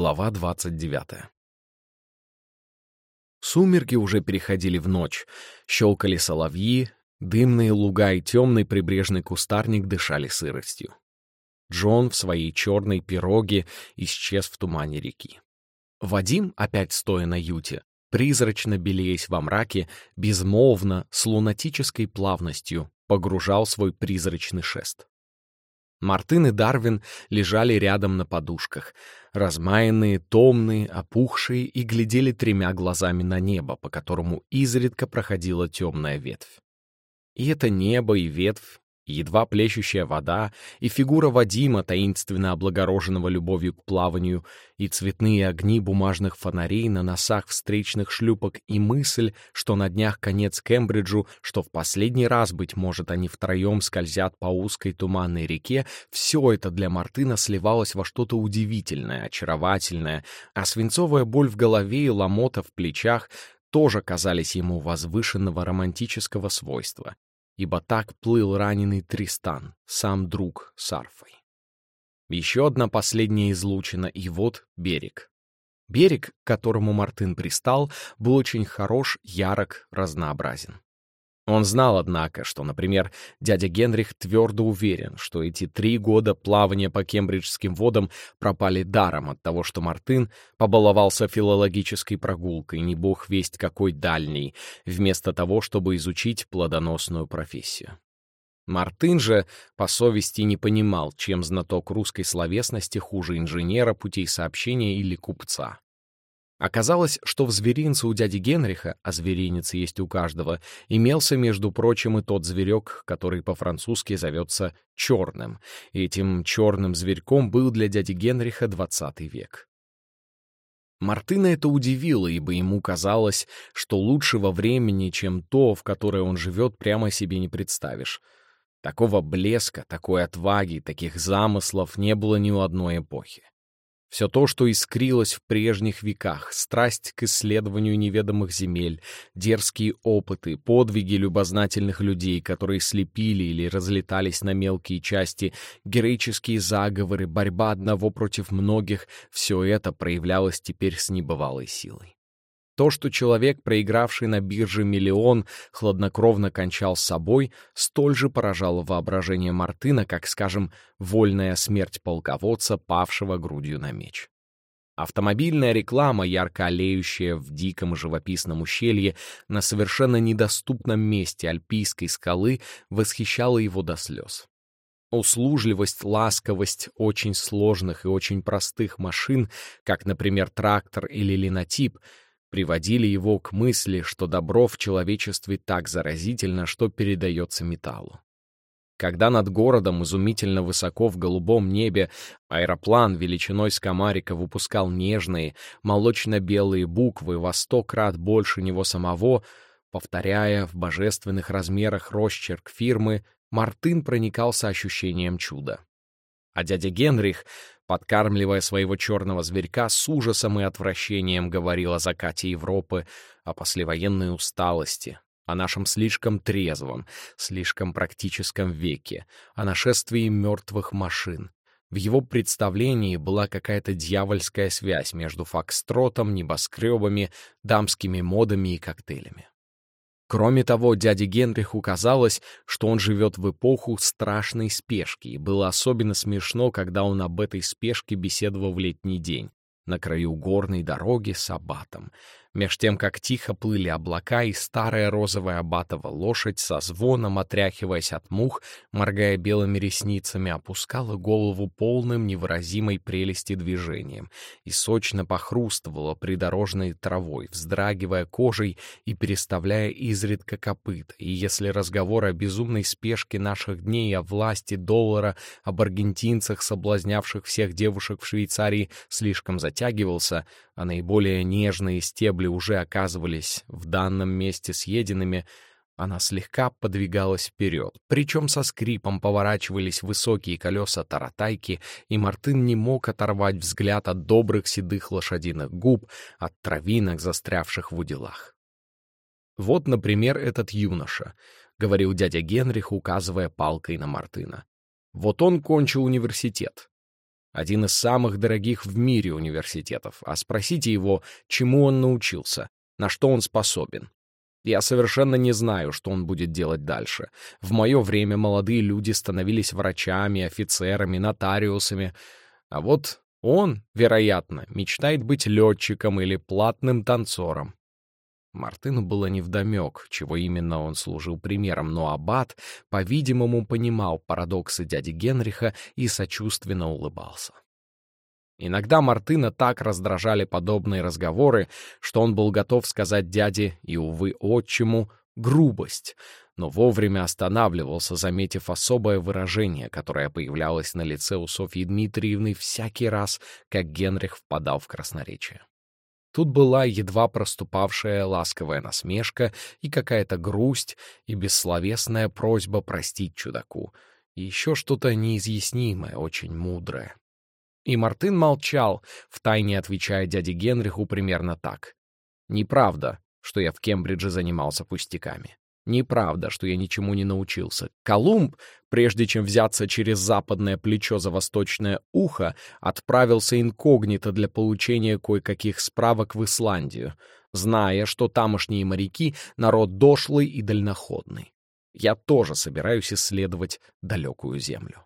Глава 29. Сумерки уже переходили в ночь, щелкали соловьи, дымные луга и темный прибрежный кустарник дышали сыростью. Джон в своей черной пироге исчез в тумане реки. Вадим, опять стоя на юте, призрачно белеясь во мраке, безмолвно, с лунатической плавностью, погружал свой призрачный шест. Мартын и Дарвин лежали рядом на подушках, размаянные, томные, опухшие и глядели тремя глазами на небо, по которому изредка проходила темная ветвь. И это небо и ветвь едва плещущая вода, и фигура Вадима, таинственно облагороженного любовью к плаванию, и цветные огни бумажных фонарей на носах встречных шлюпок, и мысль, что на днях конец Кембриджу, что в последний раз, быть может, они втроем скользят по узкой туманной реке, все это для Мартына сливалось во что-то удивительное, очаровательное, а свинцовая боль в голове и ломота в плечах тоже казались ему возвышенного романтического свойства ибо так плыл раненый Тристан, сам друг с арфой. Еще одна последняя излучина, и вот берег. Берег, к которому Мартын пристал, был очень хорош, ярок, разнообразен. Он знал, однако, что, например, дядя Генрих твердо уверен, что эти три года плавания по кембриджским водам пропали даром от того, что Мартын побаловался филологической прогулкой, не бог весть какой дальней, вместо того, чтобы изучить плодоносную профессию. Мартын же по совести не понимал, чем знаток русской словесности хуже инженера путей сообщения или купца. Оказалось, что в зверинце у дяди Генриха, а зверинец есть у каждого, имелся, между прочим, и тот зверек, который по-французски зовется черным. Этим черным зверьком был для дяди Генриха двадцатый век. Мартына это удивило, ибо ему казалось, что лучшего времени, чем то, в которое он живет, прямо себе не представишь. Такого блеска, такой отваги, таких замыслов не было ни у одной эпохи. Все то, что искрилось в прежних веках, страсть к исследованию неведомых земель, дерзкие опыты, подвиги любознательных людей, которые слепили или разлетались на мелкие части, героические заговоры, борьба одного против многих — все это проявлялось теперь с небывалой силой. То, что человек, проигравший на бирже миллион, хладнокровно кончал с собой, столь же поражало воображение Мартына, как, скажем, вольная смерть полководца, павшего грудью на меч. Автомобильная реклама, ярко олеющая в диком живописном ущелье на совершенно недоступном месте альпийской скалы, восхищала его до слез. Услужливость, ласковость очень сложных и очень простых машин, как, например, трактор или линотип — приводили его к мысли, что добро в человечестве так заразительно, что передается металлу. Когда над городом изумительно высоко в голубом небе аэроплан величиной с комарика выпускал нежные, молочно-белые буквы во сто крат больше него самого, повторяя в божественных размерах росчерк фирмы, Мартын проникался ощущением чуда. А дядя Генрих подкармливая своего черного зверька, с ужасом и отвращением говорил о закате Европы, о послевоенной усталости, о нашем слишком трезвом, слишком практическом веке, о нашествии мертвых машин. В его представлении была какая-то дьявольская связь между фокстротом, небоскребами, дамскими модами и коктейлями. Кроме того, дяде Генриху казалось, что он живет в эпоху страшной спешки, и было особенно смешно, когда он об этой спешке беседовал в летний день на краю горной дороги с аббатом, меж тем, как тихо плыли облака, и старая розовая аббатова лошадь со звоном, отряхиваясь от мух, моргая белыми ресницами, опускала голову полным невыразимой прелести движением и сочно похрустывала придорожной травой, вздрагивая кожей и переставляя изредка копыт. И если разговор о безумной спешке наших дней, о власти доллара, об аргентинцах, соблазнявших всех девушек в Швейцарии, слишком затягивался, а наиболее нежные стебли уже оказывались в данном месте съеденными, она слегка подвигалась вперед, причем со скрипом поворачивались высокие колеса таратайки, и Мартын не мог оторвать взгляд от добрых седых лошадиных губ, от травинок, застрявших в уделах. «Вот, например, этот юноша», — говорил дядя Генрих, указывая палкой на Мартына. «Вот он кончил университет. Один из самых дорогих в мире университетов, а спросите его, чему он научился, на что он способен. Я совершенно не знаю, что он будет делать дальше. В мое время молодые люди становились врачами, офицерами, нотариусами. А вот он, вероятно, мечтает быть летчиком или платным танцором. Мартыну было невдомек, чего именно он служил примером, но Аббат, по-видимому, понимал парадоксы дяди Генриха и сочувственно улыбался. Иногда Мартына так раздражали подобные разговоры, что он был готов сказать дяде и, увы, отчиму грубость, но вовремя останавливался, заметив особое выражение, которое появлялось на лице у Софьи Дмитриевны всякий раз, как Генрих впадал в красноречие. Тут была едва проступавшая ласковая насмешка и какая-то грусть, и бессловесная просьба простить чудаку, и еще что-то неизъяснимое, очень мудрое. И Мартын молчал, втайне отвечая дяде Генриху примерно так. «Неправда, что я в Кембридже занимался пустяками. Неправда, что я ничему не научился. Колумб, прежде чем взяться через западное плечо за восточное ухо, отправился инкогнито для получения кое-каких справок в Исландию, зная, что тамошние моряки — народ дошлый и дальноходный. Я тоже собираюсь исследовать далекую землю.